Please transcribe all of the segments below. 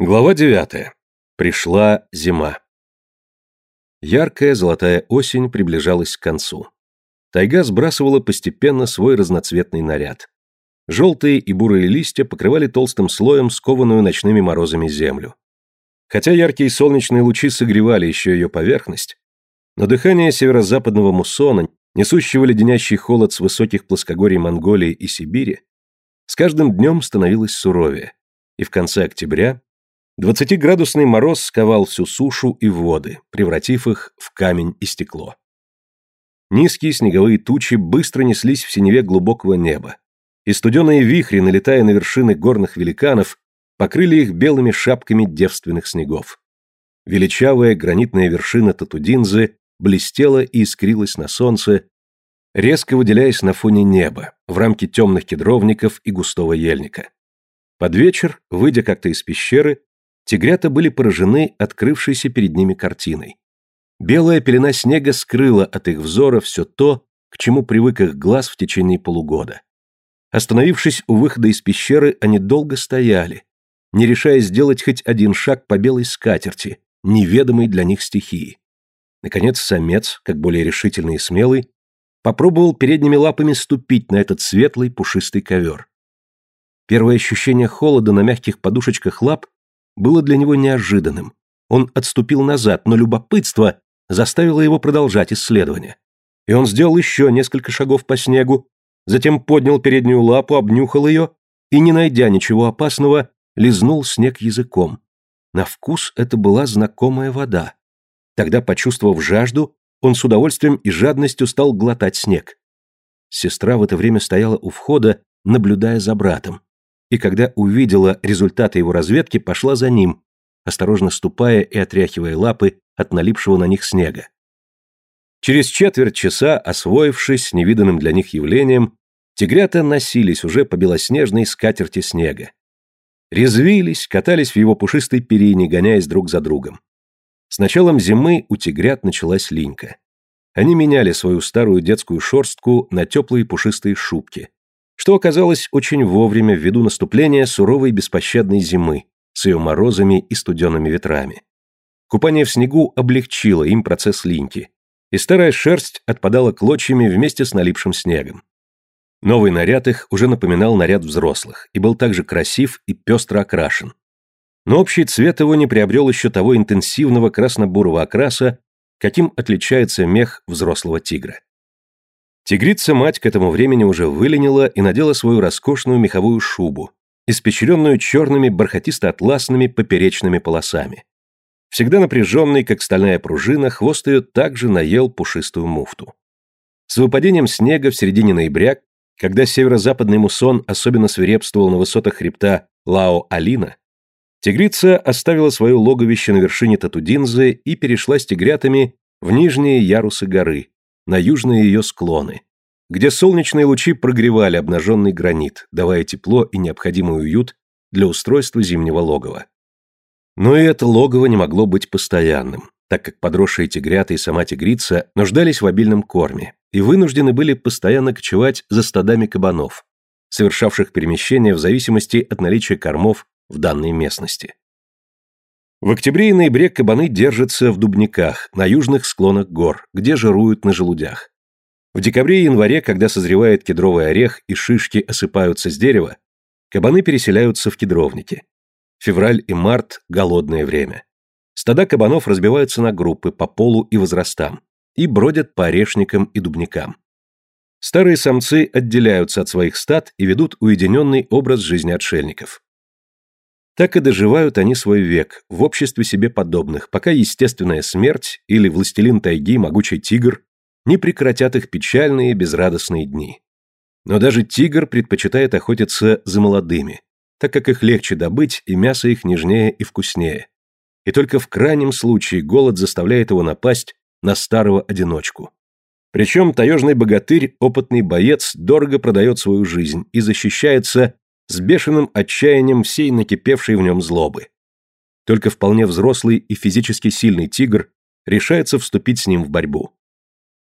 Глава девятая. Пришла зима. Яркая золотая осень приближалась к концу. Тайга сбрасывала постепенно свой разноцветный наряд. Желтые и бурые листья покрывали толстым слоем скованную ночными морозами землю. Хотя яркие солнечные лучи согревали еще ее поверхность, но дыхание северо-западного муссона, несущего леденящий холод с высоких плоскогорий Монголии и Сибири, с каждым днем становилось суровее, и в конце октября Двадцатиградусный мороз сковал всю сушу и воды, превратив их в камень и стекло. Низкие снеговые тучи быстро неслись в синеве глубокого неба, и студеные вихри, налетая на вершины горных великанов, покрыли их белыми шапками девственных снегов. Величавая гранитная вершина Татудинзы блестела и искрилась на солнце, резко выделяясь на фоне неба, в рамке темных кедровников и густого ельника. Под вечер, выйдя как-то из пещеры, Тигрята были поражены открывшейся перед ними картиной. Белая пелена снега скрыла от их взора все то, к чему привык их глаз в течение полугода. Остановившись у выхода из пещеры, они долго стояли, не решая сделать хоть один шаг по белой скатерти, неведомой для них стихии. Наконец самец, как более решительный и смелый, попробовал передними лапами ступить на этот светлый пушистый ковер. Первое ощущение холода на мягких подушечках лап было для него неожиданным. Он отступил назад, но любопытство заставило его продолжать исследование. И он сделал еще несколько шагов по снегу, затем поднял переднюю лапу, обнюхал ее и, не найдя ничего опасного, лизнул снег языком. На вкус это была знакомая вода. Тогда, почувствовав жажду, он с удовольствием и жадностью стал глотать снег. Сестра в это время стояла у входа, наблюдая за братом и когда увидела результаты его разведки, пошла за ним, осторожно ступая и отряхивая лапы от налипшего на них снега. Через четверть часа, освоившись с невиданным для них явлением, тигрята носились уже по белоснежной скатерти снега. Резвились, катались в его пушистой перине, гоняясь друг за другом. С началом зимы у тигрят началась линька. Они меняли свою старую детскую шорстку на теплые пушистые шубки, что оказалось очень вовремя ввиду наступления суровой беспощадной зимы с ее морозами и студенными ветрами. Купание в снегу облегчило им процесс линьки, и старая шерсть отпадала клочьями вместе с налипшим снегом. Новый наряд их уже напоминал наряд взрослых и был также красив и пестро окрашен. Но общий цвет его не приобрел еще того интенсивного красно-бурого окраса, каким отличается мех взрослого тигра. Тигрица мать к этому времени уже выленила и надела свою роскошную меховую шубу, испечренную черными бархатисто-атласными поперечными полосами. Всегда напряженный, как стальная пружина, хвост ее также наел пушистую муфту. С выпадением снега в середине ноября, когда северо-западный мусон особенно свирепствовал на высотах хребта Лао-Алина, тигрица оставила свое логовище на вершине Татудинзы и перешла с тигрятами в нижние ярусы горы, на южные ее склоны, где солнечные лучи прогревали обнаженный гранит, давая тепло и необходимый уют для устройства зимнего логова. Но и это логово не могло быть постоянным, так как подросшие тигрята и сама тигрица нуждались в обильном корме и вынуждены были постоянно кочевать за стадами кабанов, совершавших перемещение в зависимости от наличия кормов в данной местности. В октябре и ноябре кабаны держатся в дубниках, на южных склонах гор, где жируют на желудях. В декабре и январе, когда созревает кедровый орех и шишки осыпаются с дерева, кабаны переселяются в кедровники. Февраль и март – голодное время. Стада кабанов разбиваются на группы по полу и возрастам и бродят по орешникам и дубникам. Старые самцы отделяются от своих стад и ведут уединенный образ жизни отшельников так и доживают они свой век в обществе себе подобных, пока естественная смерть или властелин тайги, могучий тигр, не прекратят их печальные, безрадостные дни. Но даже тигр предпочитает охотиться за молодыми, так как их легче добыть и мясо их нежнее и вкуснее. И только в крайнем случае голод заставляет его напасть на старого одиночку. Причем таежный богатырь, опытный боец, дорого продает свою жизнь и защищается с бешеным отчаянием всей накипевшей в нем злобы. Только вполне взрослый и физически сильный тигр решается вступить с ним в борьбу.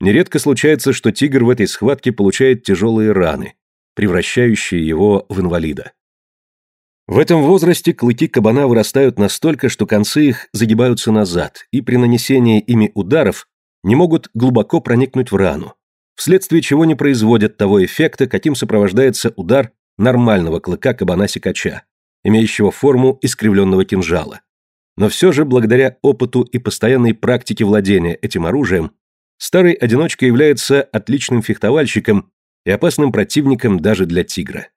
Нередко случается, что тигр в этой схватке получает тяжелые раны, превращающие его в инвалида. В этом возрасте клыки кабана вырастают настолько, что концы их загибаются назад, и при нанесении ими ударов не могут глубоко проникнуть в рану, вследствие чего не производят того эффекта, каким сопровождается удар нормального клыка кабана-сикача, имеющего форму искривленного кинжала. Но все же, благодаря опыту и постоянной практике владения этим оружием, старый одиночка является отличным фехтовальщиком и опасным противником даже для тигра.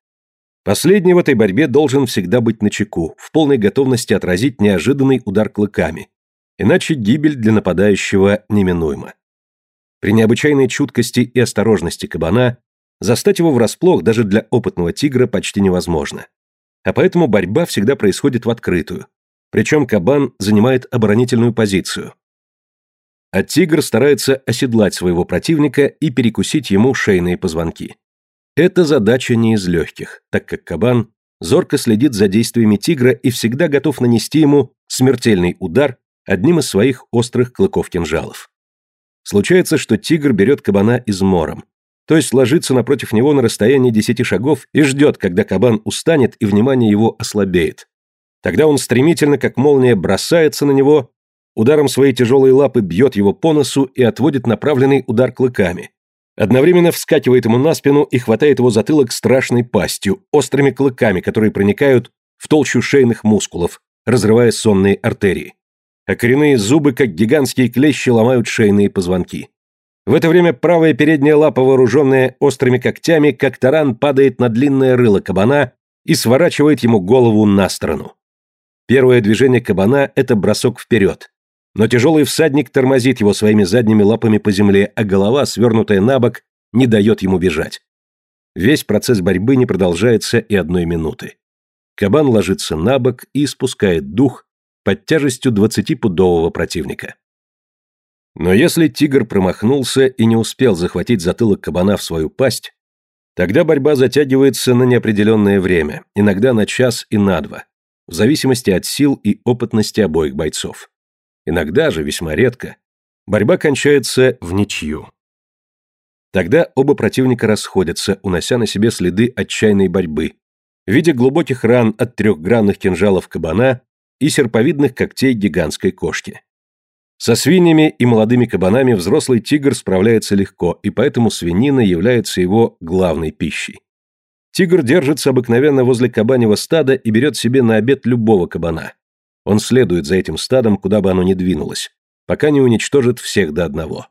Последний в этой борьбе должен всегда быть на чеку, в полной готовности отразить неожиданный удар клыками, иначе гибель для нападающего неминуема. При необычайной чуткости и осторожности кабана Застать его врасплох даже для опытного тигра почти невозможно. А поэтому борьба всегда происходит в открытую. Причем кабан занимает оборонительную позицию. А тигр старается оседлать своего противника и перекусить ему шейные позвонки. Эта задача не из легких, так как кабан зорко следит за действиями тигра и всегда готов нанести ему смертельный удар одним из своих острых клыков-кинжалов. Случается, что тигр берет кабана измором, то есть ложится напротив него на расстоянии десяти шагов и ждет, когда кабан устанет и внимание его ослабеет. Тогда он стремительно, как молния, бросается на него, ударом своей тяжелой лапы бьет его по носу и отводит направленный удар клыками. Одновременно вскакивает ему на спину и хватает его затылок страшной пастью, острыми клыками, которые проникают в толщу шейных мускулов, разрывая сонные артерии. А коренные зубы, как гигантские клещи, ломают шейные позвонки. В это время правая передняя лапа, вооруженная острыми когтями, как таран падает на длинное рыло кабана и сворачивает ему голову на сторону. Первое движение кабана – это бросок вперед. Но тяжелый всадник тормозит его своими задними лапами по земле, а голова, свернутая на бок, не дает ему бежать. Весь процесс борьбы не продолжается и одной минуты. Кабан ложится на бок и спускает дух под тяжестью 20-пудового противника. Но если тигр промахнулся и не успел захватить затылок кабана в свою пасть, тогда борьба затягивается на неопределенное время, иногда на час и на два, в зависимости от сил и опытности обоих бойцов. Иногда же, весьма редко, борьба кончается в ничью. Тогда оба противника расходятся, унося на себе следы отчаянной борьбы, в виде глубоких ран от трехгранных кинжалов кабана и серповидных когтей гигантской кошки. Со свиньями и молодыми кабанами взрослый тигр справляется легко, и поэтому свинина является его главной пищей. Тигр держится обыкновенно возле кабанего стада и берет себе на обед любого кабана. Он следует за этим стадом, куда бы оно ни двинулось, пока не уничтожит всех до одного.